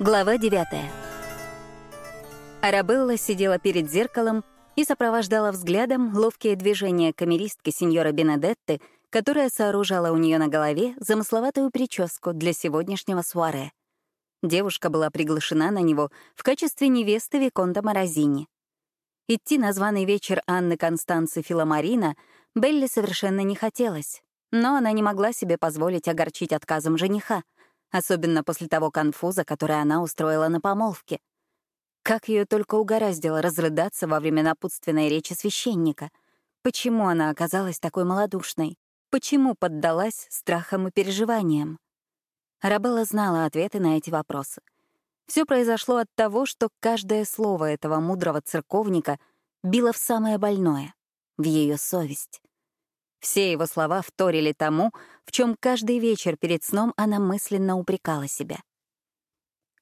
Глава 9 Арабелла сидела перед зеркалом и сопровождала взглядом ловкие движения камеристки сеньора Бенедетты, которая сооружала у нее на голове замысловатую прическу для сегодняшнего суаре. Девушка была приглашена на него в качестве невесты Виконта Морозини. Идти на званый вечер Анны Констанции Филомарина Белли совершенно не хотелось, но она не могла себе позволить огорчить отказом жениха — особенно после того конфуза, который она устроила на помолвке. Как ее только угораздило разрыдаться во время напутственной речи священника. Почему она оказалась такой малодушной? Почему поддалась страхам и переживаниям? Арабелла знала ответы на эти вопросы. Все произошло от того, что каждое слово этого мудрого церковника било в самое больное — в ее совесть. Все его слова вторили тому, в чем каждый вечер перед сном она мысленно упрекала себя.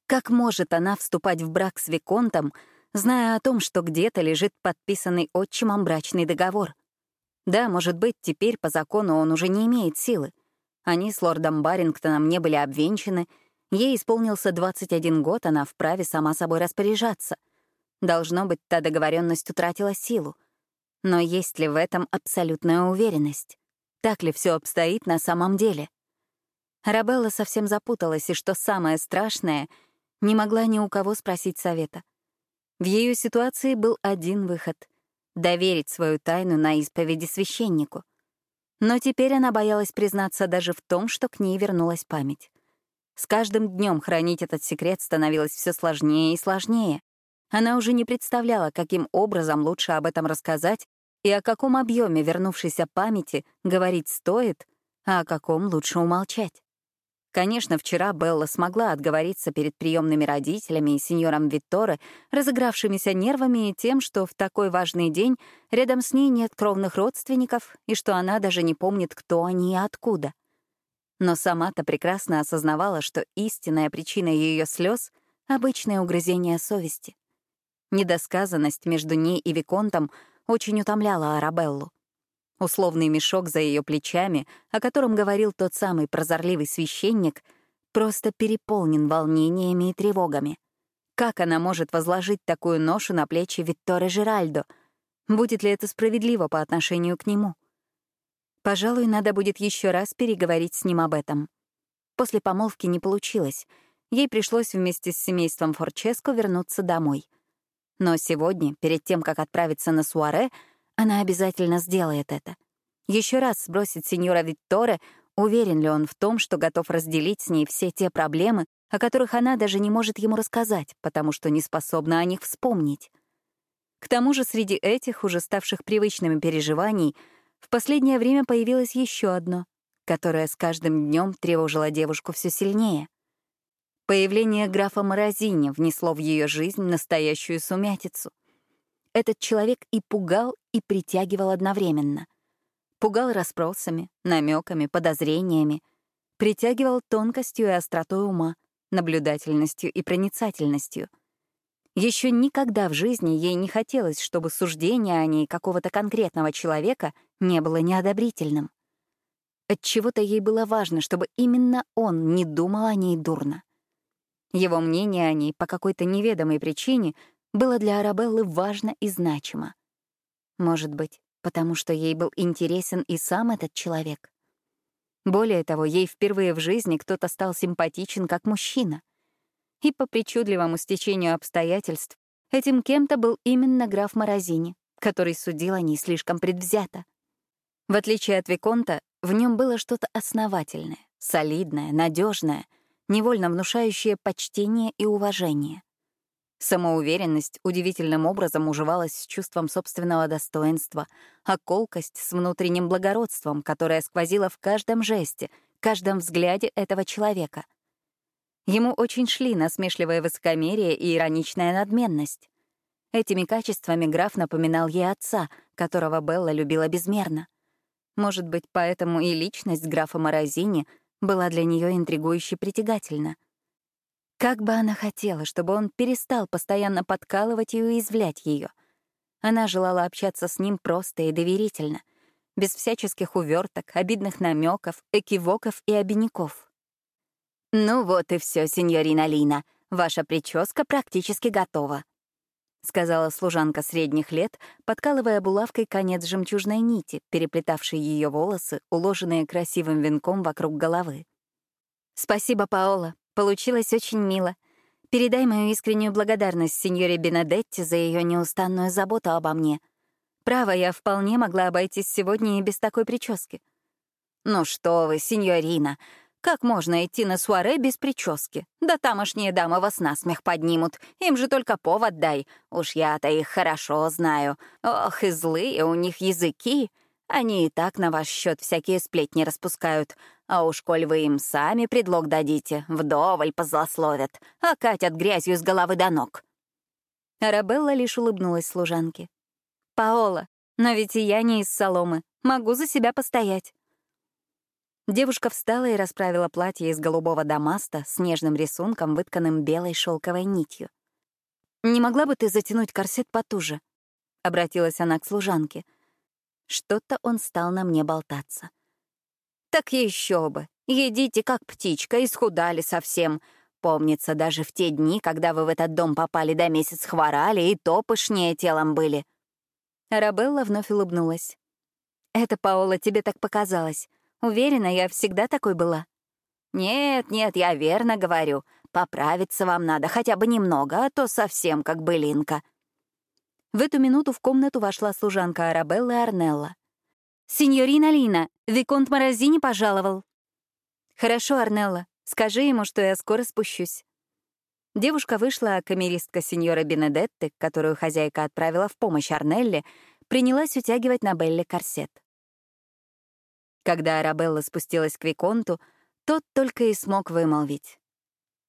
Как может она вступать в брак с Виконтом, зная о том, что где-то лежит подписанный отчимом брачный договор? Да, может быть, теперь по закону он уже не имеет силы. Они с лордом Барингтоном не были обвенчаны, ей исполнился 21 год, она вправе сама собой распоряжаться. Должно быть, та договоренность утратила силу — но есть ли в этом абсолютная уверенность? Так ли все обстоит на самом деле? Арабелла совсем запуталась, и что самое страшное, не могла ни у кого спросить совета. В ее ситуации был один выход — доверить свою тайну на исповеди священнику. Но теперь она боялась признаться даже в том, что к ней вернулась память. С каждым днем хранить этот секрет становилось все сложнее и сложнее. Она уже не представляла, каким образом лучше об этом рассказать и о каком объеме вернувшейся памяти говорить стоит, а о каком лучше умолчать. Конечно, вчера Белла смогла отговориться перед приемными родителями и сеньором Витторе, разыгравшимися нервами и тем, что в такой важный день рядом с ней нет кровных родственников и что она даже не помнит, кто они и откуда. Но сама-то прекрасно осознавала, что истинная причина ее слез — обычное угрызение совести. Недосказанность между ней и Виконтом очень утомляла Арабеллу. Условный мешок за ее плечами, о котором говорил тот самый прозорливый священник, просто переполнен волнениями и тревогами. Как она может возложить такую ношу на плечи Витторе Жеральдо? Будет ли это справедливо по отношению к нему? Пожалуй, надо будет еще раз переговорить с ним об этом. После помолвки не получилось. Ей пришлось вместе с семейством Форческо вернуться домой. Но сегодня, перед тем, как отправиться на суаре, она обязательно сделает это. Еще раз сбросит сеньора Витторе, уверен ли он в том, что готов разделить с ней все те проблемы, о которых она даже не может ему рассказать, потому что не способна о них вспомнить. К тому же среди этих, уже ставших привычными переживаний, в последнее время появилось еще одно, которое с каждым днем тревожило девушку все сильнее. Появление графа Морозини внесло в ее жизнь настоящую сумятицу. Этот человек и пугал, и притягивал одновременно. Пугал расспросами, намеками, подозрениями, притягивал тонкостью и остротой ума, наблюдательностью и проницательностью. Еще никогда в жизни ей не хотелось, чтобы суждение о ней какого-то конкретного человека не было неодобрительным. Отчего-то ей было важно, чтобы именно он не думал о ней дурно. Его мнение о ней по какой-то неведомой причине было для Арабеллы важно и значимо. Может быть, потому что ей был интересен и сам этот человек. Более того, ей впервые в жизни кто-то стал симпатичен как мужчина. И по причудливому стечению обстоятельств этим кем-то был именно граф Морозини, который судил о ней слишком предвзято. В отличие от Виконта, в нем было что-то основательное, солидное, надежное, невольно внушающее почтение и уважение. Самоуверенность удивительным образом уживалась с чувством собственного достоинства, а колкость — с внутренним благородством, которое сквозило в каждом жесте, каждом взгляде этого человека. Ему очень шли насмешливое высокомерие и ироничная надменность. Этими качествами граф напоминал ей отца, которого Белла любила безмерно. Может быть, поэтому и личность графа Морозини — была для нее интригующе притягательна. Как бы она хотела, чтобы он перестал постоянно подкалывать и уязвлять ее. Она желала общаться с ним просто и доверительно, без всяческих уверток, обидных намеков, экивоков и обиняков. «Ну вот и все, сеньорина Лина. ваша прическа практически готова», — сказала служанка средних лет, подкалывая булавкой конец жемчужной нити, переплетавшей ее волосы, уложенные красивым венком вокруг головы. «Спасибо, Паола. Получилось очень мило. Передай мою искреннюю благодарность сеньоре Бенедетти за ее неустанную заботу обо мне. Право, я вполне могла обойтись сегодня и без такой прически». «Ну что вы, сеньорина, как можно идти на суаре без прически? Да тамошние дамы вас насмех поднимут. Им же только повод дай. Уж я-то их хорошо знаю. Ох, и злые у них языки. Они и так на ваш счет всякие сплетни распускают. А уж коль вы им сами предлог дадите, вдоволь позлословят, а катят грязью с головы до ног. Арабелла лишь улыбнулась служанке. «Паола, но ведь и я не из соломы. Могу за себя постоять». Девушка встала и расправила платье из голубого дамаста с нежным рисунком, вытканным белой шелковой нитью. «Не могла бы ты затянуть корсет потуже?» — обратилась она к служанке. Что-то он стал на мне болтаться. «Так еще бы! Едите, как птичка, исхудали совсем. Помнится, даже в те дни, когда вы в этот дом попали до месяц хворали, и то пышнее телом были». Арабелла вновь улыбнулась. «Это, Паола, тебе так показалось. Уверена, я всегда такой была. Нет, нет, я верно говорю. Поправиться вам надо хотя бы немного, а то совсем как былинка. В эту минуту в комнату вошла служанка Арабеллы Арнелла. «Синьорина Лина, Виконт Морозини пожаловал». «Хорошо, Арнелла, скажи ему, что я скоро спущусь». Девушка вышла, а камеристка сеньора Бенедетты, которую хозяйка отправила в помощь Арнелле, принялась утягивать на Белле корсет. Когда Арабелла спустилась к Виконту, тот только и смог вымолвить.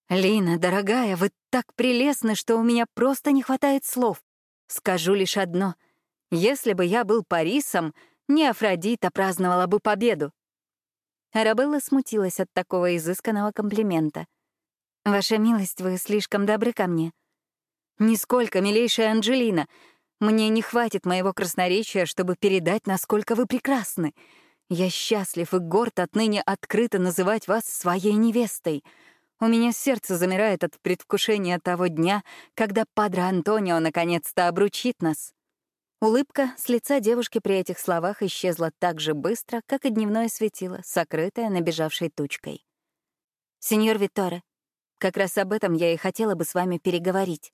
«Лина, дорогая, вы так прелестны, что у меня просто не хватает слов. Скажу лишь одно. Если бы я был Парисом, не Афродита праздновала бы победу». Арабелла смутилась от такого изысканного комплимента. «Ваша милость, вы слишком добры ко мне». «Нисколько, милейшая Анджелина. Мне не хватит моего красноречия, чтобы передать, насколько вы прекрасны. Я счастлив и горд отныне открыто называть вас своей невестой. У меня сердце замирает от предвкушения того дня, когда Падре Антонио наконец-то обручит нас. Улыбка с лица девушки при этих словах исчезла так же быстро, как и дневное светило, сокрытое набежавшей тучкой. «Сеньор Виторе, как раз об этом я и хотела бы с вами переговорить.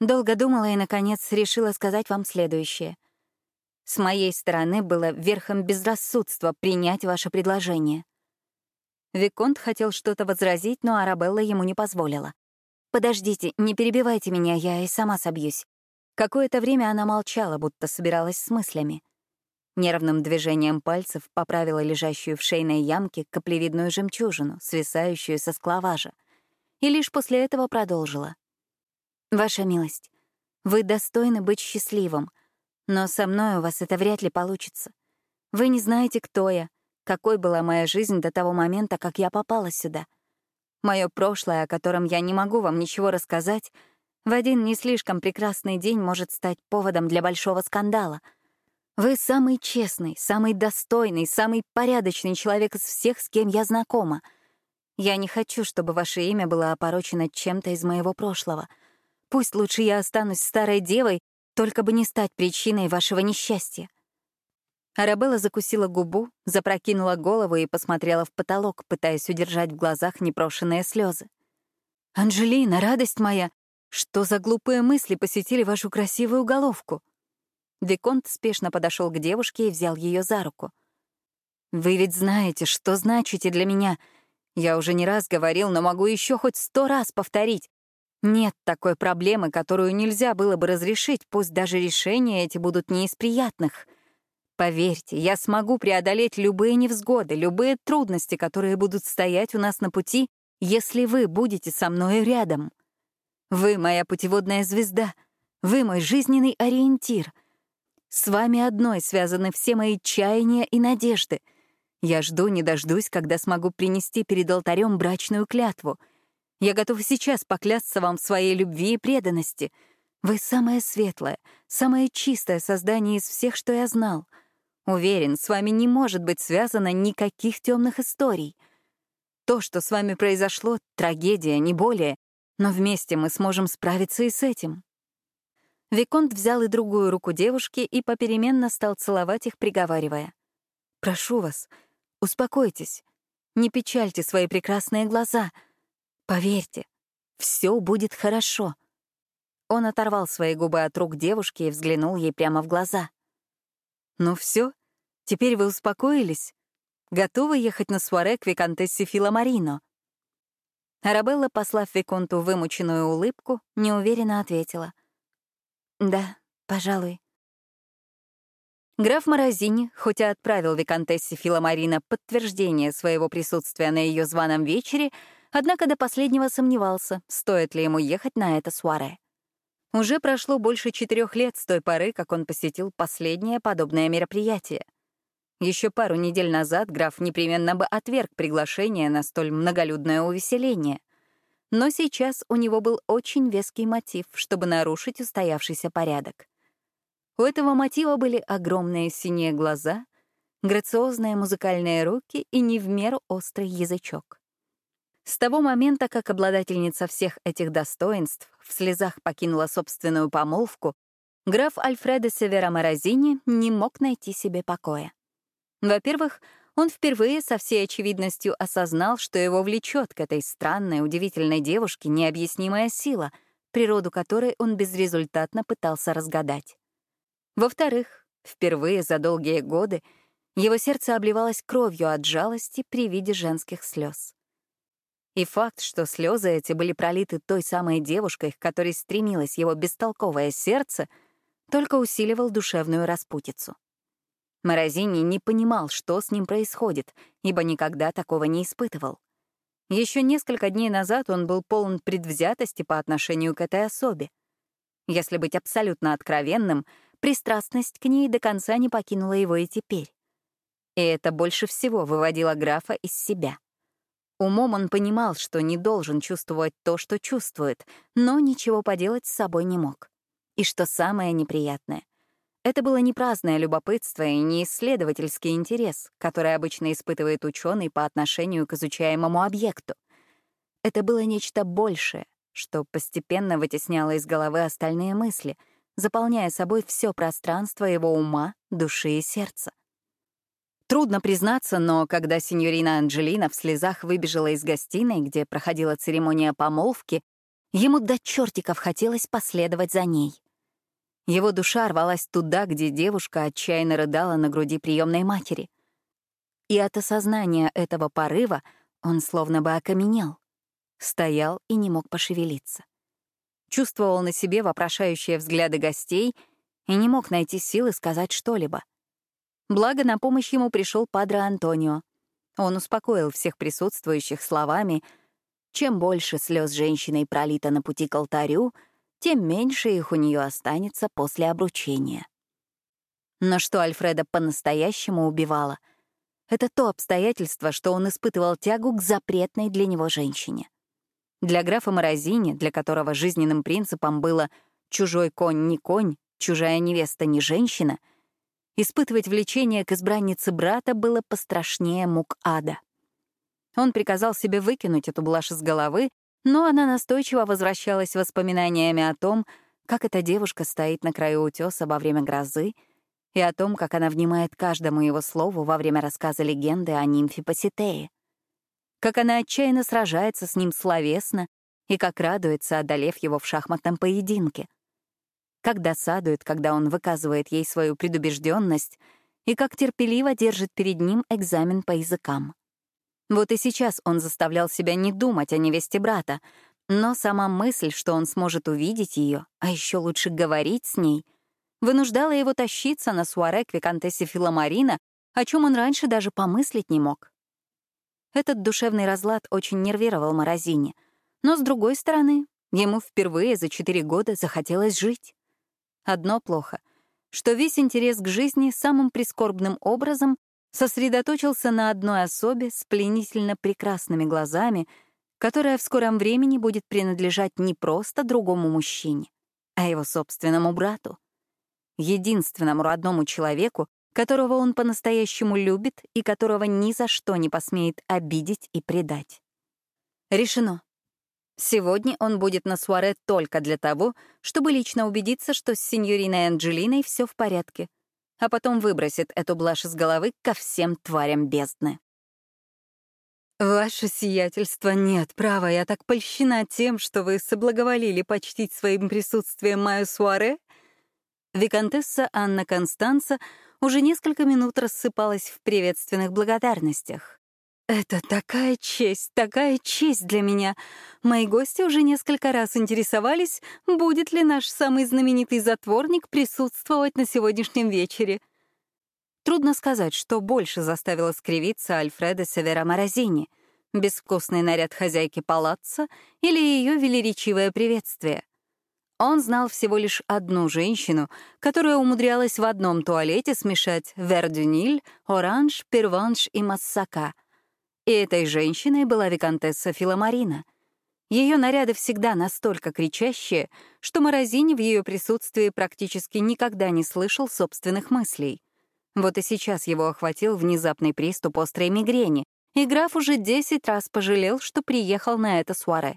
Долго думала и, наконец, решила сказать вам следующее — с моей стороны было верхом безрассудства принять ваше предложение. Виконт хотел что-то возразить, но Арабелла ему не позволила. «Подождите, не перебивайте меня, я и сама собьюсь». Какое-то время она молчала, будто собиралась с мыслями. Нервным движением пальцев поправила лежащую в шейной ямке каплевидную жемчужину, свисающую со склаважа. И лишь после этого продолжила. «Ваша милость, вы достойны быть счастливым, но со мной у вас это вряд ли получится. Вы не знаете, кто я, какой была моя жизнь до того момента, как я попала сюда. Мое прошлое, о котором я не могу вам ничего рассказать, в один не слишком прекрасный день может стать поводом для большого скандала. Вы самый честный, самый достойный, самый порядочный человек из всех, с кем я знакома. Я не хочу, чтобы ваше имя было опорочено чем-то из моего прошлого. Пусть лучше я останусь старой девой, только бы не стать причиной вашего несчастья. Арабелла закусила губу, запрокинула голову и посмотрела в потолок, пытаясь удержать в глазах непрошенные слезы. «Анжелина, радость моя! Что за глупые мысли посетили вашу красивую головку?» Виконт спешно подошел к девушке и взял ее за руку. «Вы ведь знаете, что значите для меня. Я уже не раз говорил, но могу еще хоть сто раз повторить. Нет такой проблемы, которую нельзя было бы разрешить, пусть даже решения эти будут не из приятных. Поверьте, я смогу преодолеть любые невзгоды, любые трудности, которые будут стоять у нас на пути, если вы будете со мной рядом. Вы — моя путеводная звезда, вы — мой жизненный ориентир. С вами одной связаны все мои чаяния и надежды. Я жду, не дождусь, когда смогу принести перед алтарем брачную клятву — я готова сейчас поклясться вам в своей любви и преданности. Вы самое светлое, самое чистое создание из всех, что я знал. Уверен, с вами не может быть связано никаких темных историй. То, что с вами произошло, — трагедия, не более. Но вместе мы сможем справиться и с этим. Виконт взял и другую руку девушки и попеременно стал целовать их, приговаривая. «Прошу вас, успокойтесь. Не печальте свои прекрасные глаза. Поверьте, все будет хорошо». Он оторвал свои губы от рук девушки и взглянул ей прямо в глаза. «Ну все, теперь вы успокоились? Готовы ехать на суаре к Викантессе Филомарино?» Арабелла, послав Виконту вымученную улыбку, неуверенно ответила. «Да, пожалуй». Граф Морозини, хоть и отправил Викантессе Филомарина подтверждение своего присутствия на ее званом вечере, однако до последнего сомневался, стоит ли ему ехать на это суаре. Уже прошло больше четырех лет с той поры, как он посетил последнее подобное мероприятие. Еще пару недель назад граф непременно бы отверг приглашение на столь многолюдное увеселение. Но сейчас у него был очень веский мотив, чтобы нарушить устоявшийся порядок. У этого мотива были огромные синие глаза, грациозные музыкальные руки и не в меру острый язычок. С того момента, как обладательница всех этих достоинств в слезах покинула собственную помолвку, граф Альфредо Севера Морозини не мог найти себе покоя. Во-первых, он впервые со всей очевидностью осознал, что его влечет к этой странной, удивительной девушке необъяснимая сила, природу которой он безрезультатно пытался разгадать. Во-вторых, впервые за долгие годы его сердце обливалось кровью от жалости при виде женских слез. И факт, что слезы эти были пролиты той самой девушкой, к которой стремилось его бестолковое сердце, только усиливал душевную распутицу. Морозини не понимал, что с ним происходит, ибо никогда такого не испытывал. Еще несколько дней назад он был полон предвзятости по отношению к этой особе. Если быть абсолютно откровенным, пристрастность к ней до конца не покинула его и теперь. И это больше всего выводило графа из себя. Умом он понимал, что не должен чувствовать то, что чувствует, но ничего поделать с собой не мог. И что самое неприятное, это было не праздное любопытство и не исследовательский интерес, который обычно испытывает ученый по отношению к изучаемому объекту. Это было нечто большее, что постепенно вытесняло из головы остальные мысли, заполняя собой все пространство его ума, души и сердца. Трудно признаться, но когда сеньорина Анджелина в слезах выбежала из гостиной, где проходила церемония помолвки, ему до чертиков хотелось последовать за ней — его душа рвалась туда, где девушка отчаянно рыдала на груди приемной матери. И от осознания этого порыва он словно бы окаменел, стоял и не мог пошевелиться. Чувствовал на себе вопрошающие взгляды гостей и не мог найти силы сказать что-либо. Благо, на помощь ему пришел Падре Антонио. Он успокоил всех присутствующих словами «Чем больше слез женщиной пролито на пути к алтарю, — тем меньше их у нее останется после обручения. Но что Альфреда по-настоящему убивало, это то обстоятельство, что он испытывал тягу к запретной для него женщине. Для графа Морозини, для которого жизненным принципом было «чужой конь не конь, чужая невеста не женщина», испытывать влечение к избраннице брата было пострашнее мук ада. Он приказал себе выкинуть эту блажь из головы но она настойчиво возвращалась воспоминаниями о том, как эта девушка стоит на краю утеса во время грозы, и о том, как она внимает каждому его слову во время рассказа легенды о нимфе Поситее. Как она отчаянно сражается с ним словесно и как радуется, одолев его в шахматном поединке. Как досадует, когда он выказывает ей свою предубежденность, и как терпеливо держит перед ним экзамен по языкам. Вот и сейчас он заставлял себя не думать о невесте брата, но сама мысль, что он сможет увидеть ее, а еще лучше говорить с ней, вынуждала его тащиться на суаре к Викантессе Филомарина, о чем он раньше даже помыслить не мог. Этот душевный разлад очень нервировал Морозини, но, с другой стороны, ему впервые за четыре года захотелось жить. Одно плохо, что весь интерес к жизни самым прискорбным образом сосредоточился на одной особе с пленительно прекрасными глазами, которая в скором времени будет принадлежать не просто другому мужчине, а его собственному брату, единственному родному человеку, которого он по-настоящему любит и которого ни за что не посмеет обидеть и предать. Решено. Сегодня он будет на суаре только для того, чтобы лично убедиться, что с сеньориной Анджелиной все в порядке, а потом выбросит эту блажь из головы ко всем тварям бездны. «Ваше сиятельство, нет, право, я так польщена тем, что вы соблаговолили почтить своим присутствием мою суаре». Викантесса Анна Констанца уже несколько минут рассыпалась в приветственных благодарностях. «Это такая честь, такая честь для меня. Мои гости уже несколько раз интересовались, будет ли наш самый знаменитый затворник присутствовать на сегодняшнем вечере. Трудно сказать, что больше заставило скривиться Альфреда Севера Морозини — безвкусный наряд хозяйки палаца или ее велеречивое приветствие. Он знал всего лишь одну женщину, которая умудрялась в одном туалете смешать вердюниль, оранж, перванш и массака. И этой женщиной была виконтесса Филомарина. Ее наряды всегда настолько кричащие, что Морозини в ее присутствии практически никогда не слышал собственных мыслей — вот и сейчас его охватил внезапный приступ острой мигрени, и граф уже десять раз пожалел, что приехал на это суаре.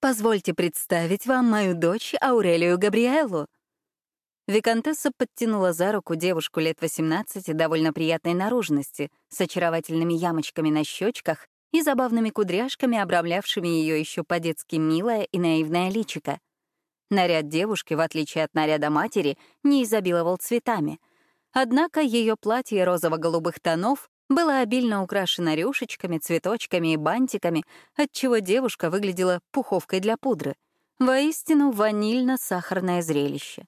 «Позвольте представить вам мою дочь Аурелию Габриэлу». Викантесса подтянула за руку девушку лет 18 довольно приятной наружности, с очаровательными ямочками на щечках и забавными кудряшками, обрамлявшими ее еще по-детски милое и наивное личико. Наряд девушки, в отличие от наряда матери, не изобиловал цветами — Однако ее платье розово-голубых тонов было обильно украшено рюшечками, цветочками и бантиками, отчего девушка выглядела пуховкой для пудры. Воистину ванильно-сахарное зрелище.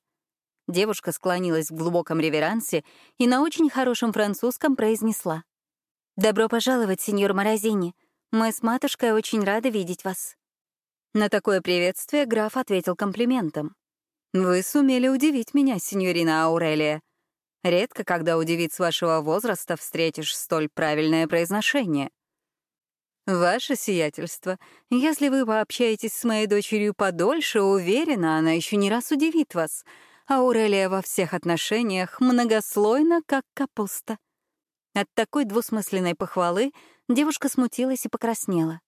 Девушка склонилась в глубоком реверансе и на очень хорошем французском произнесла. «Добро пожаловать, сеньор Морозини. Мы с матушкой очень рады видеть вас». На такое приветствие граф ответил комплиментом. «Вы сумели удивить меня, сеньорина Аурелия. Редко, когда у девиц вашего возраста встретишь столь правильное произношение. Ваше сиятельство, если вы пообщаетесь с моей дочерью подольше, уверена, она еще не раз удивит вас. Аурелия во всех отношениях многослойна, как капуста. От такой двусмысленной похвалы девушка смутилась и покраснела.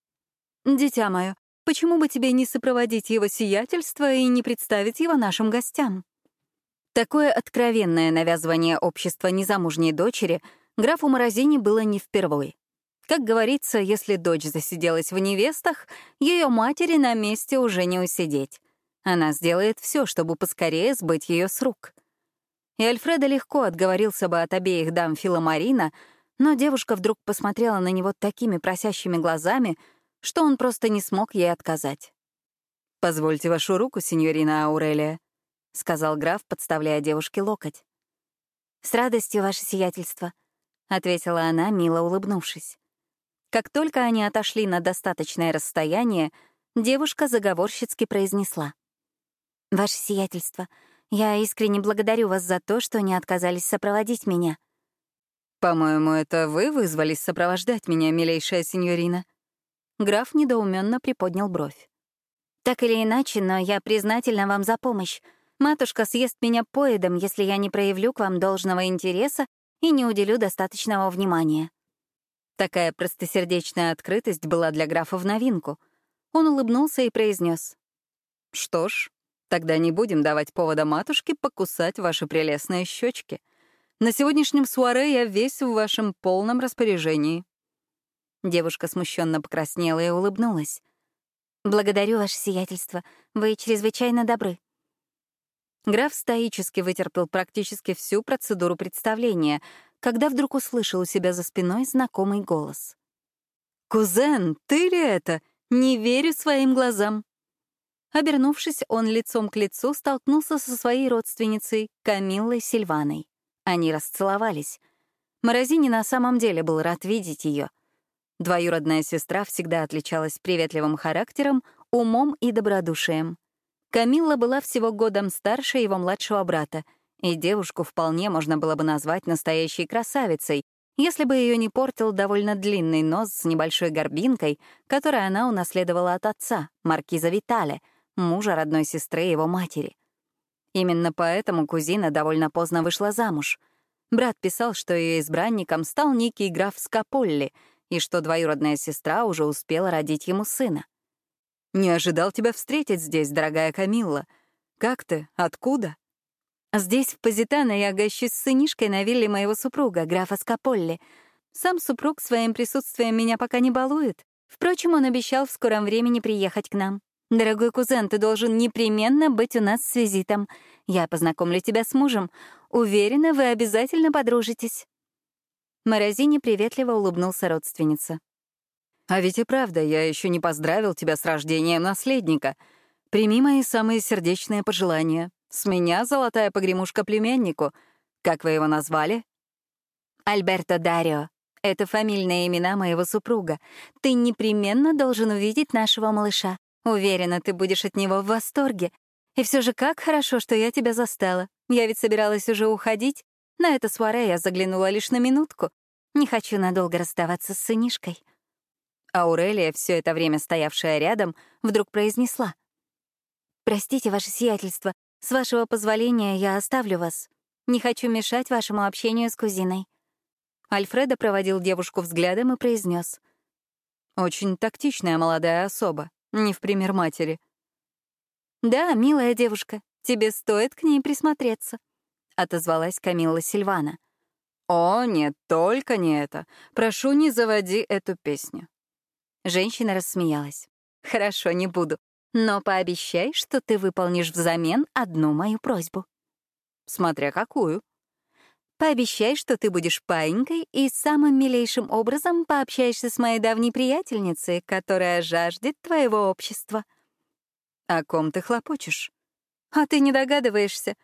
«Дитя мое, почему бы тебе не сопроводить его сиятельство и не представить его нашим гостям?» Такое откровенное навязывание общества незамужней дочери графу Морозини было не впервой. Как говорится, если дочь засиделась в невестах, ее матери на месте уже не усидеть. Она сделает все, чтобы поскорее сбыть ее с рук. И Альфреда легко отговорился бы от обеих дам Филомарина, но девушка вдруг посмотрела на него такими просящими глазами, что он просто не смог ей отказать. «Позвольте вашу руку, сеньорина Аурелия», — сказал граф, подставляя девушке локоть. «С радостью, ваше сиятельство», — ответила она, мило улыбнувшись. Как только они отошли на достаточное расстояние, девушка заговорщицки произнесла. «Ваше сиятельство, я искренне благодарю вас за то, что не отказались сопроводить меня». «По-моему, это вы вызвались сопровождать меня, милейшая сеньорина?» Граф недоуменно приподнял бровь. «Так или иначе, но я признательна вам за помощь. Матушка съест меня поедом, если я не проявлю к вам должного интереса и не уделю достаточного внимания». Такая простосердечная открытость была для графа в новинку. Он улыбнулся и произнес: «Что ж, тогда не будем давать повода матушке покусать ваши прелестные щечки. На сегодняшнем суаре я весь в вашем полном распоряжении». Девушка смущенно покраснела и улыбнулась. «Благодарю, ваше сиятельство. Вы чрезвычайно добры. Граф стоически вытерпел практически всю процедуру представления, когда вдруг услышал у себя за спиной знакомый голос. «Кузен, ты ли это? Не верю своим глазам!» Обернувшись, он лицом к лицу столкнулся со своей родственницей Камиллой Сильваной. Они расцеловались. Морозини на самом деле был рад видеть ее. Двоюродная сестра всегда отличалась приветливым характером, умом и добродушием. Камилла была всего годом старше его младшего брата, и девушку вполне можно было бы назвать настоящей красавицей, если бы ее не портил довольно длинный нос с небольшой горбинкой, которую она унаследовала от отца, маркиза Витале, мужа родной сестры его матери. Именно поэтому кузина довольно поздно вышла замуж. Брат писал, что ее избранником стал некий граф Скаполли, и что двоюродная сестра уже успела родить ему сына. Не ожидал тебя встретить здесь, дорогая Камилла. Как ты? Откуда?» «Здесь, в Позитано, я гощусь с сынишкой на вилле моего супруга, графа Скаполли. Сам супруг своим присутствием меня пока не балует. Впрочем, он обещал в скором времени приехать к нам. Дорогой кузен, ты должен непременно быть у нас с визитом. Я познакомлю тебя с мужем. Уверена, вы обязательно подружитесь». Морозини приветливо улыбнулся родственница. «А ведь и правда, я еще не поздравил тебя с рождением наследника. Прими мои самые сердечные пожелания. С меня золотая погремушка племяннику. Как вы его назвали?» «Альберто Дарио. Это фамильные имена моего супруга. Ты непременно должен увидеть нашего малыша. Уверена, ты будешь от него в восторге. И все же как хорошо, что я тебя застала. Я ведь собиралась уже уходить. На это суаре я заглянула лишь на минутку. Не хочу надолго расставаться с сынишкой. Аурелия, все это время стоявшая рядом, вдруг произнесла. «Простите, ваше сиятельство, с вашего позволения я оставлю вас. Не хочу мешать вашему общению с кузиной». Альфредо проводил девушку взглядом и произнес: «Очень тактичная молодая особа, не в пример матери». «Да, милая девушка, тебе стоит к ней присмотреться», — отозвалась Камилла Сильвана. «О, нет, только не это. Прошу, не заводи эту песню». Женщина рассмеялась. «Хорошо, не буду. Но пообещай, что ты выполнишь взамен одну мою просьбу». «Смотря какую», Пообещай, что ты будешь паинькой и самым милейшим образом пообщаешься с моей давней приятельницей, которая жаждет твоего общества. О ком ты хлопочешь? А ты не догадываешься?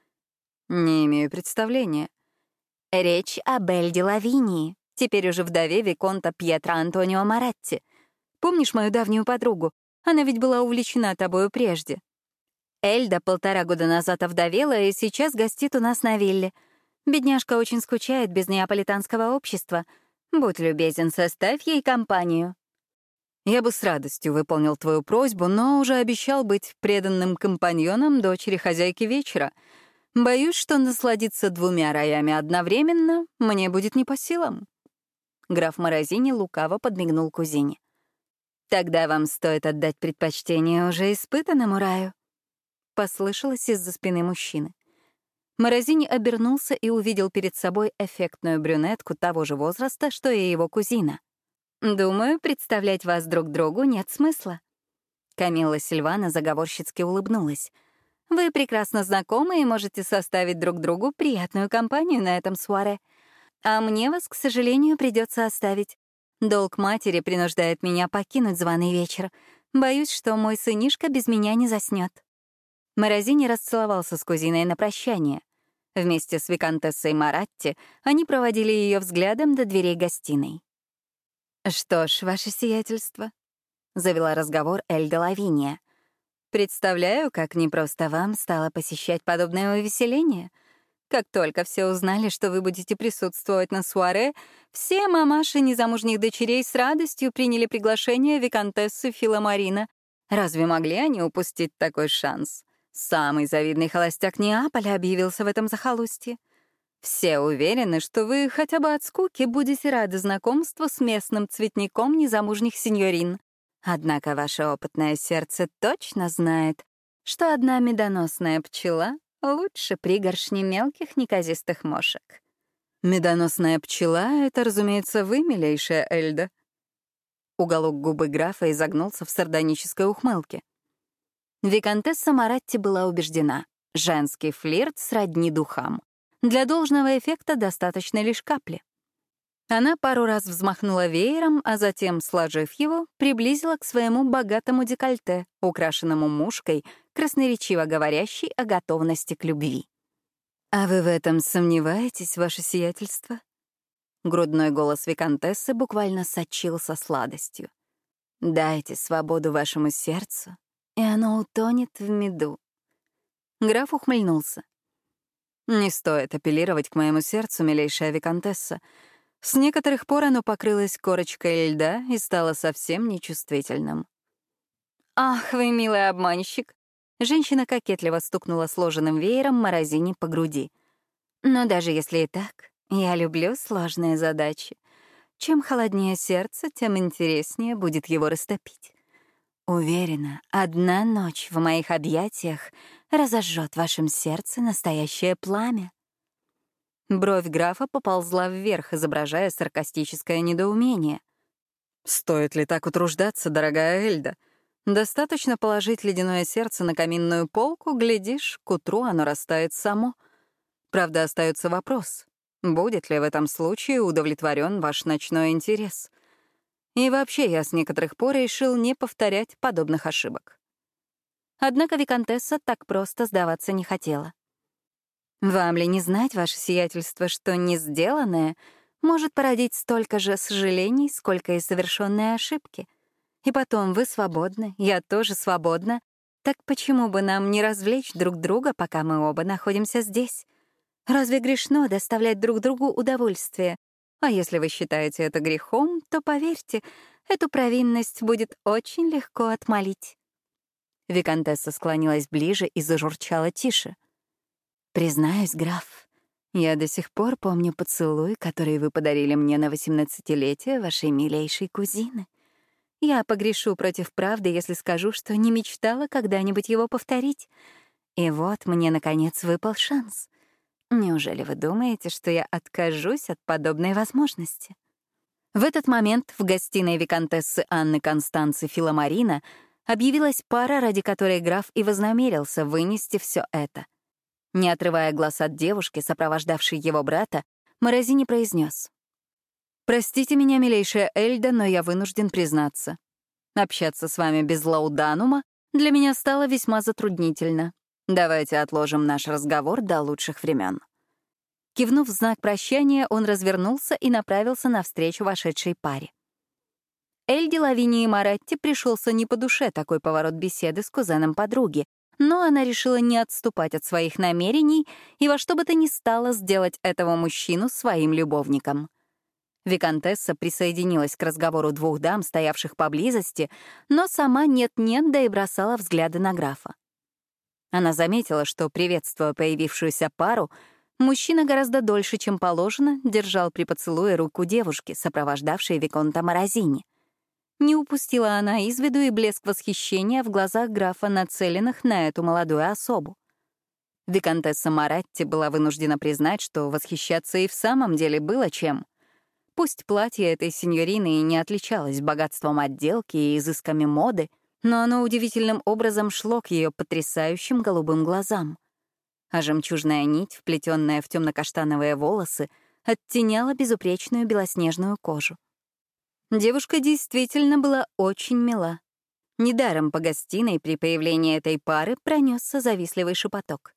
Не имею представления. Речь о Бельде Лавинии, теперь уже вдове Виконта Пьетро Антонио Маратти. Помнишь мою давнюю подругу? Она ведь была увлечена тобою прежде. Эльда полтора года назад овдовела и сейчас гостит у нас на вилле — Бедняжка очень скучает без неаполитанского общества. Будь любезен, составь ей компанию. Я бы с радостью выполнил твою просьбу, но уже обещал быть преданным компаньоном дочери хозяйки вечера. Боюсь, что насладиться двумя раями одновременно мне будет не по силам. Граф Морозини лукаво подмигнул кузине. «Тогда вам стоит отдать предпочтение уже испытанному раю», — послышалось из-за спины мужчины. Морозини обернулся и увидел перед собой эффектную брюнетку того же возраста, что и его кузина. «Думаю, представлять вас друг другу нет смысла». Камилла Сильвана заговорщицки улыбнулась. «Вы прекрасно знакомы и можете составить друг другу приятную компанию на этом суаре. А мне вас, к сожалению, придется оставить. Долг матери принуждает меня покинуть званый вечер. Боюсь, что мой сынишка без меня не заснет. Морозини расцеловался с кузиной на прощание. Вместе с виконтессой Маратти они проводили ее взглядом до дверей гостиной. «Что ж, ваше сиятельство», — завела разговор Эльда Лавиния. «Представляю, как непросто вам стало посещать подобное увеселение. Как только все узнали, что вы будете присутствовать на суаре, все мамаши незамужних дочерей с радостью приняли приглашение виконтессы Филомарина. Разве могли они упустить такой шанс?» Самый завидный холостяк Неаполя объявился в этом захолустье. Все уверены, что вы хотя бы от скуки будете рады знакомству с местным цветником незамужних сеньорин. Однако ваше опытное сердце точно знает, что одна медоносная пчела лучше пригоршни мелких неказистых мошек. Медоносная пчела — это, разумеется, вы, милейшая Эльда. Уголок губы графа изогнулся в сардонической ухмылке. Викантесса Маратти была убеждена, женский флирт сродни духам. Для должного эффекта достаточно лишь капли. Она пару раз взмахнула веером, а затем, сложив его, приблизила к своему богатому декольте, украшенному мушкой, красноречиво говорящей о готовности к любви. «А вы в этом сомневаетесь, ваше сиятельство?» Грудной голос виконтессы буквально сочился сладостью. «Дайте свободу вашему сердцу, и оно утонет в меду. Граф ухмыльнулся. «Не стоит апеллировать к моему сердцу, милейшая виконтесса. С некоторых пор оно покрылось корочкой льда и стало совсем нечувствительным». «Ах, вы милый обманщик!» Женщина кокетливо стукнула сложенным веером морозине по груди. «Но даже если и так, я люблю сложные задачи. Чем холоднее сердце, тем интереснее будет его растопить. Уверена, одна ночь в моих объятиях разожжет в вашем сердце настоящее пламя. Бровь графа поползла вверх, изображая саркастическое недоумение. «Стоит ли так утруждаться, дорогая Эльда? Достаточно положить ледяное сердце на каминную полку, глядишь, к утру оно растает само. Правда, остается вопрос, будет ли в этом случае удовлетворен ваш ночной интерес. И вообще я с некоторых пор решил не повторять подобных ошибок». Однако Викантесса так просто сдаваться не хотела. «Вам ли не знать, ваше сиятельство, что не сделанное — может породить столько же сожалений, сколько и совершенные ошибки. И потом вы свободны, я тоже свободна. Так почему бы нам не развлечь друг друга, пока мы оба находимся здесь? Разве грешно доставлять друг другу удовольствие? А если вы считаете это грехом, то поверьте, эту провинность будет очень легко отмолить. Викантесса склонилась ближе и зажурчала тише. «Признаюсь, граф, я до сих пор помню поцелуй, который вы подарили мне на восемнадцатилетие вашей милейшей кузины. Я погрешу против правды, если скажу, что не мечтала когда-нибудь его повторить. И вот мне, наконец, выпал шанс. Неужели вы думаете, что я откажусь от подобной возможности? В этот момент в гостиной виконтессы Анны Констанцы Филомарина объявилась пара, ради которой граф и вознамерился вынести все это — не отрывая глаз от девушки, сопровождавшей его брата, Морозини произнес: «Простите меня, милейшая Эльда, но я вынужден признаться. Общаться с вами без лауданума для меня стало весьма затруднительно. Давайте отложим наш разговор до лучших времен. Кивнув в знак прощания, он развернулся и направился навстречу вошедшей паре. Эльде Лавинии Маретти пришелся не по душе такой поворот беседы с кузеном подруги, но она решила не отступать от своих намерений и во что бы то ни стало сделать этого мужчину своим любовником. Викантесса присоединилась к разговору двух дам, стоявших поблизости, но сама нет-нет, да и бросала взгляды на графа. Она заметила, что, приветствуя появившуюся пару, мужчина гораздо дольше, чем положено, держал при поцелуе руку девушки, сопровождавшей Виконта Морозини. Не упустила она из виду и блеск восхищения в глазах графа, нацеленных на эту молодую особу. Викантесса Маратти была вынуждена признать, что восхищаться и в самом деле было чем. Пусть платье этой сеньорины и не отличалось богатством отделки и изысками моды, но оно удивительным образом шло к ее потрясающим голубым глазам. А жемчужная нить, вплетенная в темно-каштановые волосы, оттеняла безупречную белоснежную кожу. Девушка действительно была очень мила. Недаром по гостиной при появлении этой пары пронесся завистливый шепоток.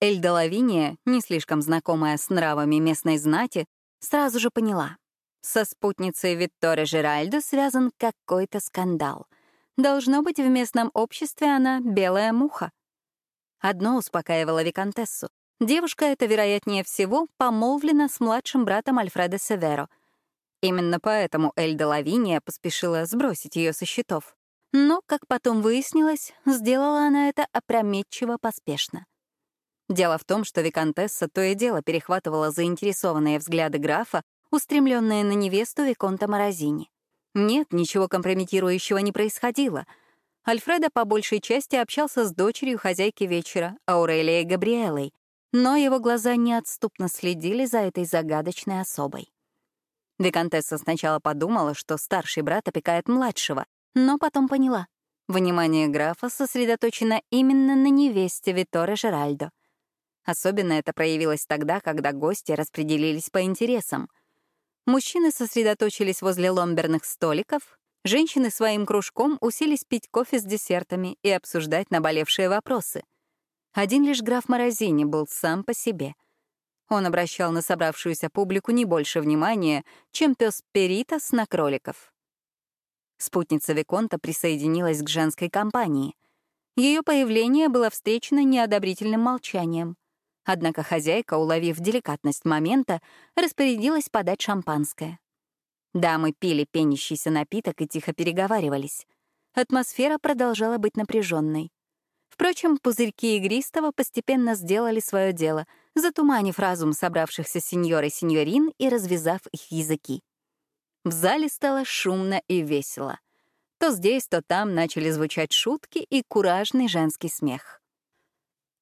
Эльда Лавиния, не слишком знакомая с нравами местной знати, сразу же поняла. Со спутницей Викторе Жеральдо связан какой-то скандал. Должно быть, в местном обществе она белая муха. Одно успокаивало Викантессу. Девушка эта, вероятнее всего, помолвлена с младшим братом Альфреда Северо — Именно поэтому Эльда Лавиния поспешила сбросить ее со счетов. Но, как потом выяснилось, сделала она это опрометчиво поспешно. Дело в том, что Викантесса то и дело перехватывала заинтересованные взгляды графа, устремленные на невесту Виконта Морозини. Нет, ничего компрометирующего не происходило. Альфредо по большей части общался с дочерью хозяйки вечера, Аурелией Габриэлой, но его глаза неотступно следили за этой загадочной особой. Викантесса сначала подумала, что старший брат опекает младшего, но потом поняла. Внимание графа сосредоточено именно на невесте Виторе Жеральдо. Особенно это проявилось тогда, когда гости распределились по интересам. Мужчины сосредоточились возле ломберных столиков, женщины своим кружком уселись пить кофе с десертами и обсуждать наболевшие вопросы. Один лишь граф Морозини был сам по себе — он обращал на собравшуюся публику не больше внимания, чем пес Перитас на кроликов. Спутница Виконта присоединилась к женской компании. Ее появление было встречено неодобрительным молчанием. Однако хозяйка, уловив деликатность момента, распорядилась подать шампанское. Дамы пили пенящийся напиток и тихо переговаривались. Атмосфера продолжала быть напряженной. Впрочем, пузырьки игристого постепенно сделали свое дело, затуманив разум собравшихся сеньор и сеньорин и развязав их языки. В зале стало шумно и весело. То здесь, то там начали звучать шутки и куражный женский смех.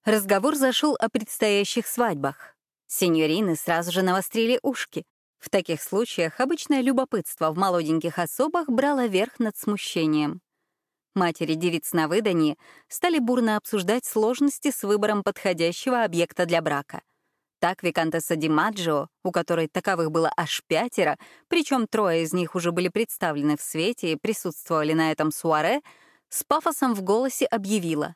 Разговор зашел о предстоящих свадьбах. Сеньорины сразу же навострили ушки. В таких случаях обычное любопытство в молоденьких особах брало верх над смущением. Матери девиц на выданье стали бурно обсуждать сложности с выбором подходящего объекта для брака. Так викантесса Ди у которой таковых было аж пятеро, причем трое из них уже были представлены в свете и присутствовали на этом суаре, с пафосом в голосе объявила.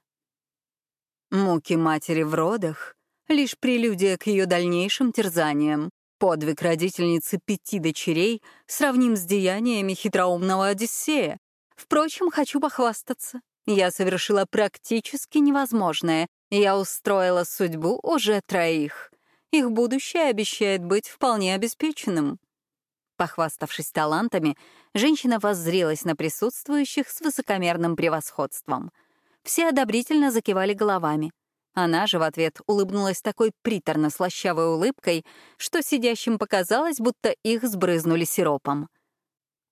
«Муки матери в родах — лишь прелюдия к ее дальнейшим терзаниям. Подвиг родительницы пяти дочерей сравним с деяниями хитроумного Одиссея. Впрочем, хочу похвастаться. Я совершила практически невозможное. Я устроила судьбу уже троих. Их будущее обещает быть вполне обеспеченным. Похваставшись талантами, женщина воззрелась на присутствующих с высокомерным превосходством. Все одобрительно закивали головами. Она же в ответ улыбнулась такой приторно-слащавой улыбкой, что сидящим показалось, будто их сбрызнули сиропом.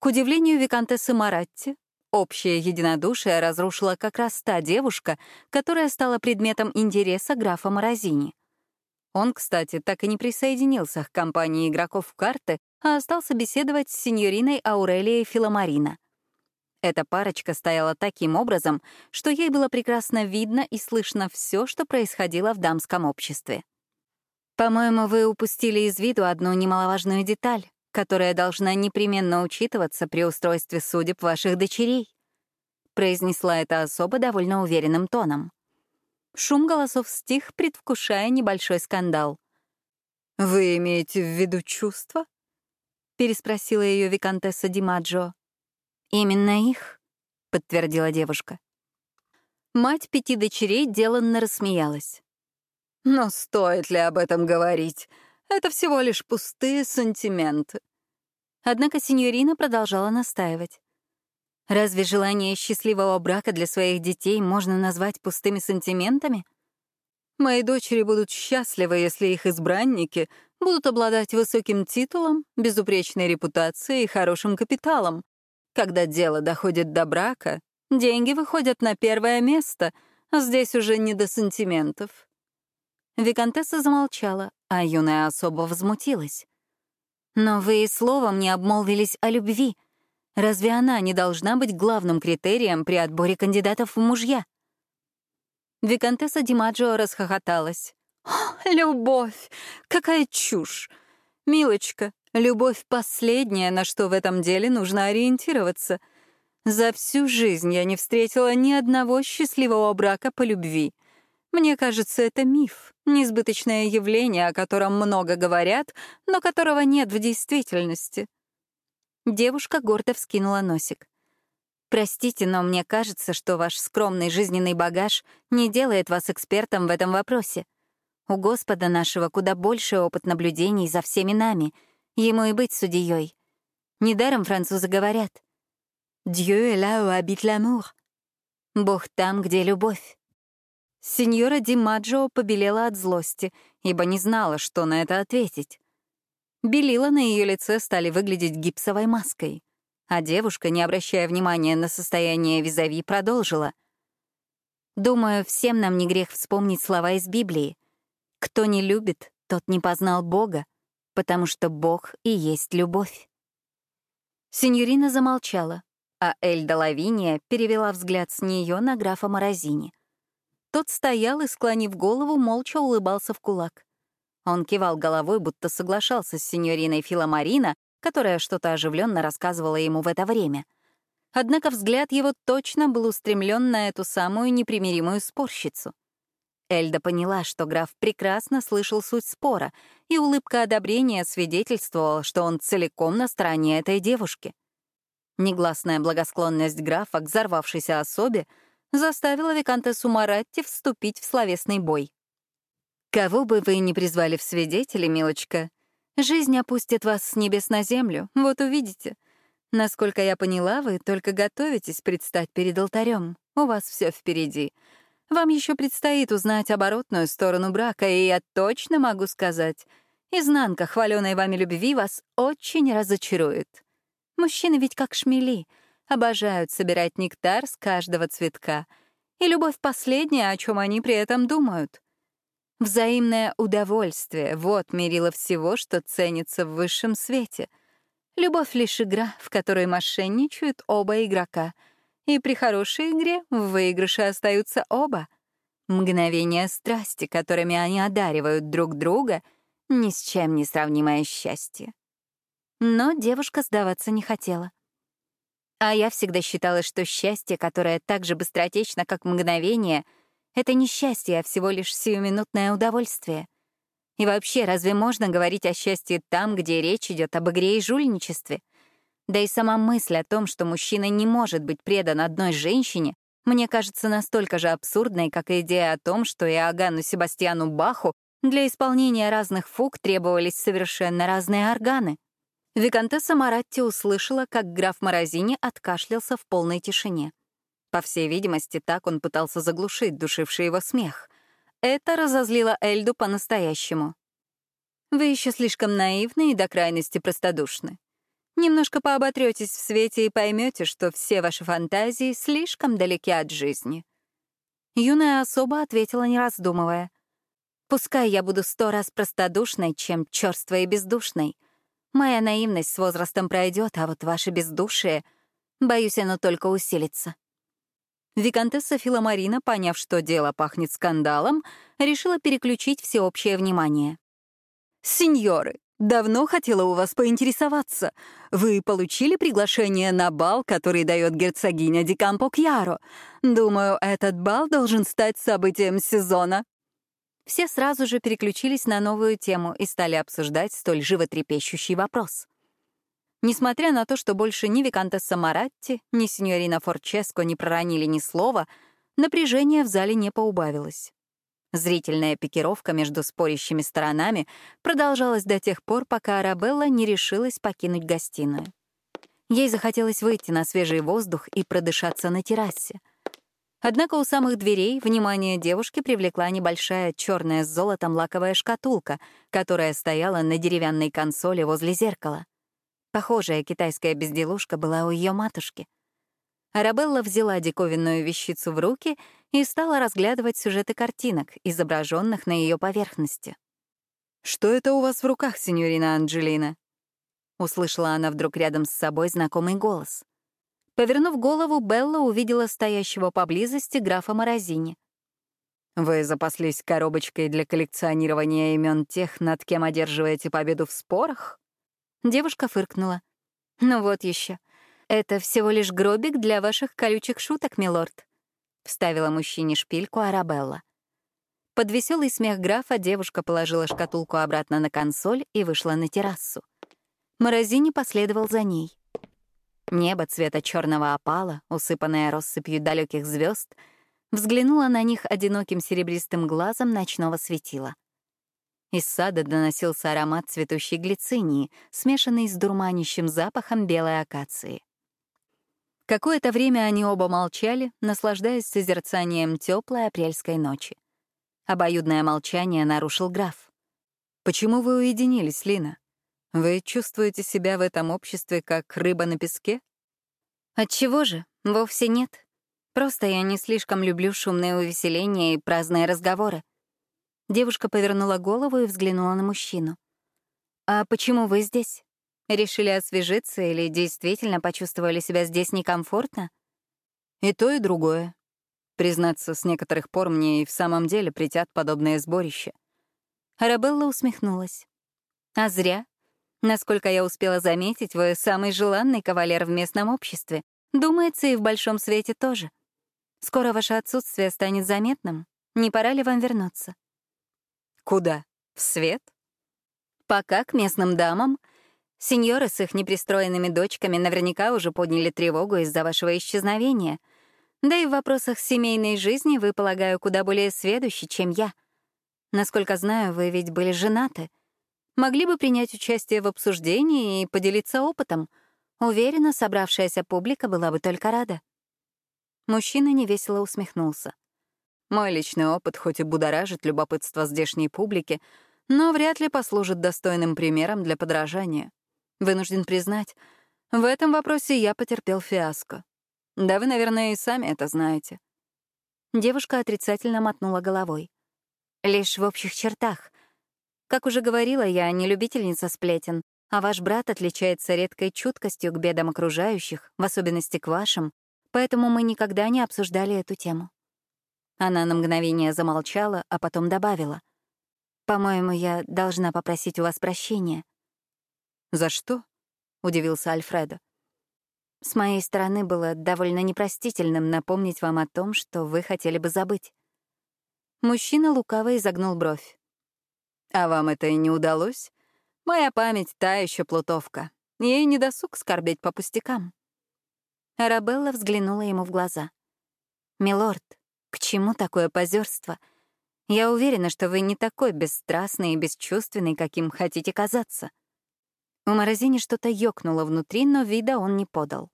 К удивлению викантессы Маратти, общее единодушие разрушила как раз та девушка, которая стала предметом интереса графа Морозини. Он, кстати, так и не присоединился к компании игроков в карты, а остался беседовать с сеньориной Аурелией Филомарина. Эта парочка стояла таким образом, что ей было прекрасно видно и слышно все, что происходило в дамском обществе. «По-моему, вы упустили из виду одну немаловажную деталь, которая должна непременно учитываться при устройстве судеб ваших дочерей», произнесла эта особа довольно уверенным тоном. Шум голосов стих, предвкушая небольшой скандал. «Вы имеете в виду чувства?» — переспросила ее виконтесса Димаджо. «Именно их», — подтвердила девушка. Мать пяти дочерей деланно рассмеялась. «Но стоит ли об этом говорить? Это всего лишь пустые сантименты». Однако сеньорина продолжала настаивать. Разве желание счастливого брака для своих детей можно назвать пустыми сантиментами? Мои дочери будут счастливы, если их избранники будут обладать высоким титулом, безупречной репутацией и хорошим капиталом. Когда дело доходит до брака, деньги выходят на первое место, а здесь уже не до сантиментов. Викантесса замолчала, а юная особа возмутилась. «Но вы и словом не обмолвились о любви», Разве она не должна быть главным критерием при отборе кандидатов в мужья? Викантесса Димаджо расхохоталась. «Любовь! Какая чушь! Милочка, любовь — последняя, на что в этом деле нужно ориентироваться. За всю жизнь я не встретила ни одного счастливого брака по любви. Мне кажется, это миф, несбыточное явление, о котором много говорят, но которого нет в действительности. Девушка гордо вскинула носик. «Простите, но мне кажется, что ваш скромный жизненный багаж не делает вас экспертом в этом вопросе. У Господа нашего куда больше опыт наблюдений за всеми нами. Ему и быть судьей. Недаром французы говорят «Dieu est là où habite l'amour». Бог там, где любовь. Сеньора Ди Маджо побелела от злости, ибо не знала, что на это ответить. Белила на ее лице стали выглядеть гипсовой маской. А девушка, не обращая внимания на состояние визави, продолжила. «Думаю, всем нам не грех вспомнить слова из Библии. Кто не любит, тот не познал Бога, потому что Бог и есть любовь». Синьорина замолчала, а Эльда Лавиния перевела взгляд с нее на графа Морозини. Тот стоял и, склонив голову, молча улыбался в кулак. Он кивал головой, будто соглашался с сеньориной Филомарина, которая что-то оживленно рассказывала ему в это время. Однако взгляд его точно был устремлен на эту самую непримиримую спорщицу. Эльда поняла, что граф прекрасно слышал суть спора, и улыбка одобрения свидетельствовала, что он целиком на стороне этой девушки. Негласная благосклонность графа к взорвавшейся особе заставила Викантессу Маратти вступить в словесный бой. Кого бы вы ни призвали в свидетели, милочка, жизнь опустит вас с небес на землю, вот увидите. Насколько я поняла, вы только готовитесь предстать перед алтарем. У вас все впереди. Вам еще предстоит узнать оборотную сторону брака, и я точно могу сказать, изнанка хваленой вами любви вас очень разочарует. Мужчины ведь как шмели. обожают собирать нектар с каждого цветка, и любовь последняя, о чем они при этом думают. Взаимное удовольствие — вот мерило всего, что ценится в высшем свете. Любовь — лишь игра, в которой мошенничают оба игрока. И при хорошей игре в выигрыше остаются оба. Мгновения страсти, которыми они одаривают друг друга — ни с чем не сравнимое счастье. Но девушка сдаваться не хотела. А я всегда считала, что счастье, которое так же быстротечно, как мгновение — это не счастье, а всего лишь сиюминутное удовольствие. И вообще, разве можно говорить о счастье там, где речь идет об игре и жульничестве? Да и сама мысль о том, что мужчина не может быть предан одной женщине, мне кажется настолько же абсурдной, как и идея о том, что Иоганну Себастьяну Баху для исполнения разных фуг требовались совершенно разные органы. Викантесса Маратти услышала, как граф Морозини откашлялся в полной тишине. По всей видимости, так он пытался заглушить душивший его смех. Это разозлило Эльду по-настоящему. «Вы еще слишком наивны и до крайности простодушны. Немножко пооботретесь в свете и поймете, что все ваши фантазии слишком далеки от жизни». Юная особа ответила, не раздумывая. «Пускай я буду сто раз простодушной, чем черствой и бездушной. Моя наивность с возрастом пройдет, а вот ваше бездушие, боюсь, оно только усилится». Викантесса Филомарина, поняв, что дело пахнет скандалом, решила переключить всеобщее внимание. «Сеньоры, давно хотела у вас поинтересоваться. Вы получили приглашение на бал, который дает герцогиня Ди Кампо Кьяро? Думаю, этот бал должен стать событием сезона». Все сразу же переключились на новую тему и стали обсуждать столь животрепещущий вопрос. Несмотря на то, что больше ни Викантесса Маратти, ни синьорина Форческо не проронили ни слова, напряжение в зале не поубавилось. Зрительная пикировка между спорящими сторонами продолжалась до тех пор, пока Арабелла не решилась покинуть гостиную. Ей захотелось выйти на свежий воздух и продышаться на террасе. Однако у самых дверей внимание девушки привлекла небольшая черная с золотом лаковая шкатулка, которая стояла на деревянной консоли возле зеркала. Похожая китайская безделушка была у ее матушки. Арабелла взяла диковинную вещицу в руки и стала разглядывать сюжеты картинок, изображенных на ее поверхности. «Что это у вас в руках, сеньорина Анджелина?» Услышала она вдруг рядом с собой знакомый голос. Повернув голову, Белла увидела стоящего поблизости графа Морозини. «Вы запаслись коробочкой для коллекционирования имен тех, над кем одерживаете победу в спорах?» Девушка фыркнула. «Ну вот еще. Это всего лишь гробик для ваших колючих шуток, милорд», — вставила мужчине шпильку Арабелла. Под веселый смех графа девушка положила шкатулку обратно на консоль и вышла на террасу. Морозини последовал за ней. Небо цвета черного опала, усыпанное россыпью далеких звезд, взглянуло на них одиноким серебристым глазом ночного светила. Из сада доносился аромат цветущей глицинии, смешанный с дурманящим запахом белой акации. Какое-то время они оба молчали, наслаждаясь созерцанием теплой апрельской ночи. Обоюдное молчание нарушил граф. «Почему вы уединились, Лина? Вы чувствуете себя в этом обществе как рыба на песке?» «Отчего же? Вовсе нет. Просто я не слишком люблю шумные увеселения и праздные разговоры. Девушка повернула голову и взглянула на мужчину. «А почему вы здесь? Решили освежиться или действительно почувствовали себя здесь некомфортно?» «И то, и другое. Признаться, с некоторых пор мне и в самом деле притят подобное сборище». Арабелла усмехнулась. «А зря. Насколько я успела заметить, вы самый желанный кавалер в местном обществе. Думается, и в большом свете тоже. Скоро ваше отсутствие станет заметным. Не пора ли вам вернуться?» Куда? В свет? Пока к местным дамам. Сеньоры с их непристроенными дочками наверняка уже подняли тревогу из-за вашего исчезновения. Да и в вопросах семейной жизни вы, полагаю, куда более сведущи, чем я. Насколько знаю, вы ведь были женаты. Могли бы принять участие в обсуждении и поделиться опытом. Уверена, собравшаяся публика была бы только рада. Мужчина невесело усмехнулся. Мой личный опыт хоть и будоражит любопытство здешней публики, но вряд ли послужит достойным примером для подражания. Вынужден признать, В этом вопросе я потерпел фиаско. Да вы, наверное, и сами это знаете. Девушка отрицательно мотнула головой. Лишь в общих чертах. Как уже говорила, я не любительница сплетен, а ваш брат отличается редкой чуткостью к бедам окружающих, в особенности к вашим, поэтому мы никогда не обсуждали эту тему. Она на мгновение замолчала, а потом добавила. «По-моему, я должна попросить у вас прощения». «За что?» — удивился Альфредо. «С моей стороны было довольно непростительным напомнить вам о том, что вы хотели бы забыть». Мужчина лукаво изогнул бровь. «А вам это и не удалось? Моя память та еще плутовка. Ей не досуг скорбеть по пустякам». Арабелла взглянула ему в глаза. «Милорд, к чему такое позерство? Я уверена, что вы не такой бесстрастный и бесчувственный, каким хотите казаться. У Морозини что-то ёкнуло внутри, но вида он не подал.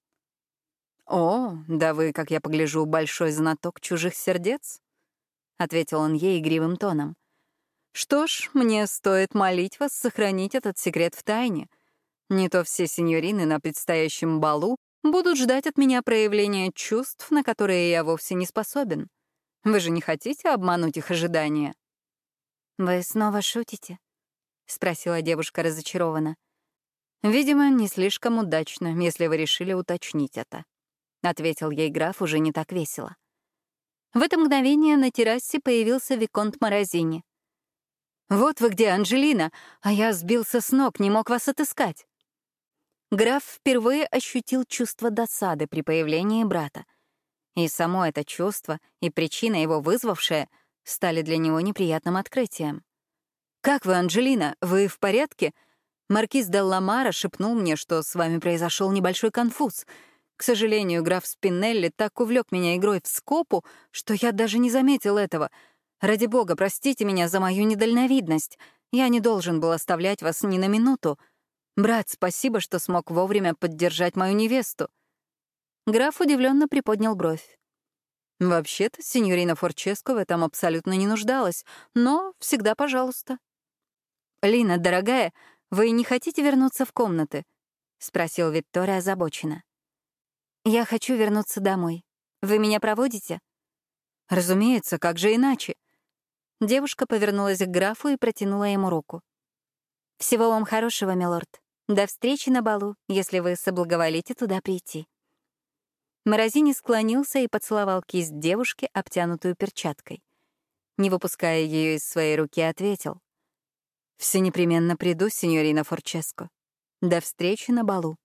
«О, да вы, как я погляжу, большой знаток чужих сердец», — ответил он ей игривым тоном. «Что ж, мне стоит молить вас сохранить этот секрет в тайне. Не то все сеньорины на предстоящем балу будут ждать от меня проявления чувств, на которые я вовсе не способен. Вы же не хотите обмануть их ожидания?» «Вы снова шутите?» — спросила девушка разочарованно. «Видимо, не слишком удачно, если вы решили уточнить это», — ответил ей граф уже не так весело. В это мгновение на террасе появился Виконт Морозини. «Вот вы где, Анжелина, а я сбился с ног, не мог вас отыскать». Граф впервые ощутил чувство досады при появлении брата — и само это чувство и причина его вызвавшая стали для него неприятным открытием. «Как вы, Анджелина? Вы в порядке?» Маркиз Делламара шепнул мне, что с вами произошел небольшой конфуз. К сожалению, граф Спинелли так увлек меня игрой в скопу, что я даже не заметил этого. Ради бога, простите меня за мою недальновидность. Я не должен был оставлять вас ни на минуту. Брат, спасибо, что смог вовремя поддержать мою невесту. Граф удивленно приподнял бровь. Вообще-то, сеньорина Форческо в этом абсолютно не нуждалась, но всегда пожалуйста. «Лина, дорогая, вы не хотите вернуться в комнаты?» — спросил Виктория озабоченно. «Я хочу вернуться домой. Вы меня проводите?» «Разумеется, как же иначе?» Девушка повернулась к графу и протянула ему руку. «Всего вам хорошего, милорд. До встречи на балу, если вы соблаговолите туда прийти». Морозини склонился и поцеловал кисть девушки, обтянутую перчаткой. Не выпуская ее из своей руки, ответил. «Все непременно приду, сеньорина Форческо. До встречи на балу».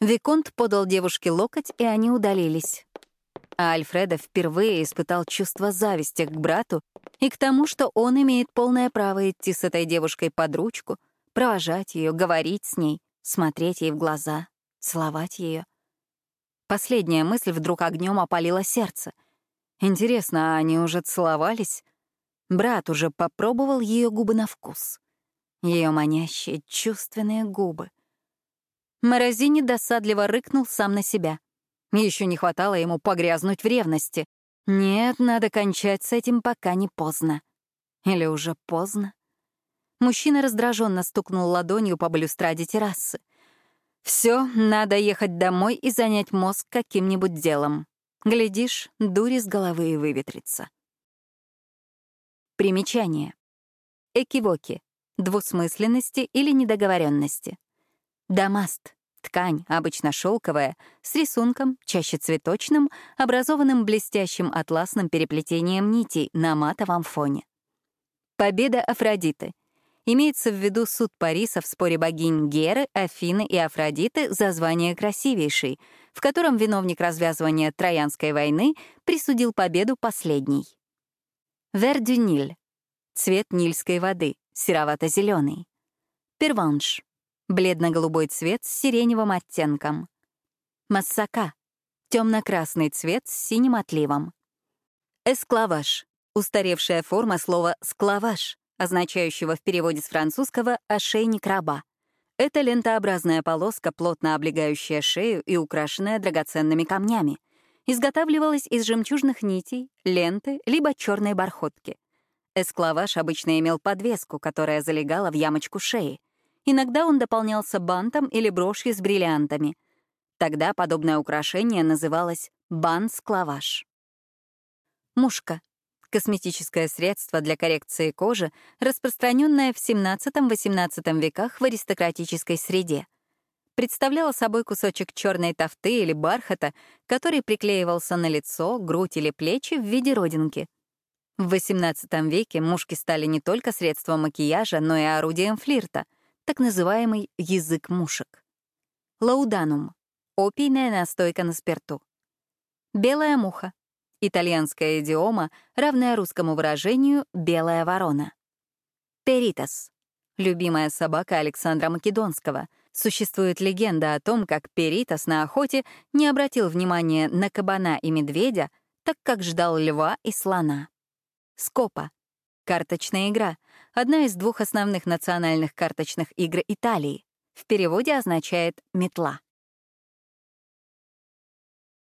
Виконт подал девушке локоть, и они удалились. А Альфредо впервые испытал чувство зависти к брату и к тому, что он имеет полное право идти с этой девушкой под ручку, провожать ее, говорить с ней, смотреть ей в глаза, целовать ее. Последняя мысль вдруг огнем опалила сердце. Интересно, а они уже целовались? Брат уже попробовал ее губы на вкус. Ее манящие, чувственные губы. Морозини досадливо рыкнул сам на себя. Еще не хватало ему погрязнуть в ревности. Нет, надо кончать с этим, пока не поздно. Или уже поздно? Мужчина раздраженно стукнул ладонью по балюстраде террасы. Все, надо ехать домой и занять мозг каким-нибудь делом. Глядишь, дури с головы и выветрится. Примечание. Экивоки. Двусмысленности или недоговоренности. Дамаст. Ткань, обычно шелковая, с рисунком, чаще цветочным, образованным блестящим атласным переплетением нитей на матовом фоне. Победа Афродиты — Имеется в виду суд Париса в споре богинь Геры, Афины и Афродиты за звание красивейшей, в котором виновник развязывания Троянской войны присудил победу последней. Вердюниль — цвет нильской воды, серовато-зеленый. Перванш — бледно-голубой цвет с сиреневым оттенком. Массака — темно-красный цвет с синим отливом. Эсклаваш — устаревшая форма слова «склаваш», означающего в переводе с французского «ошейник раба». Это лентообразная полоска, плотно облегающая шею и украшенная драгоценными камнями. Изготавливалась из жемчужных нитей, ленты, либо черной бархотки. Эсклаваш обычно имел подвеску, которая залегала в ямочку шеи. Иногда он дополнялся бантом или брошью с бриллиантами. Тогда подобное украшение называлось бант-склаваш. Мушка — косметическое средство для коррекции кожи, распространенное в XVII-XVIII веках в аристократической среде. Представляла собой кусочек черной тафты или бархата, который приклеивался на лицо, грудь или плечи в виде родинки. В XVIII веке мушки стали не только средством макияжа, но и орудием флирта, так называемый язык мушек. Лауданум — опийная настойка на спирту. Белая муха — итальянская идиома, равная русскому выражению «белая ворона». Перитас — любимая собака Александра Македонского. Существует легенда о том, как Перитас на охоте не обратил внимания на кабана и медведя, так как ждал льва и слона. Скопа — карточная игра, одна из двух основных национальных карточных игр Италии. В переводе означает «метла».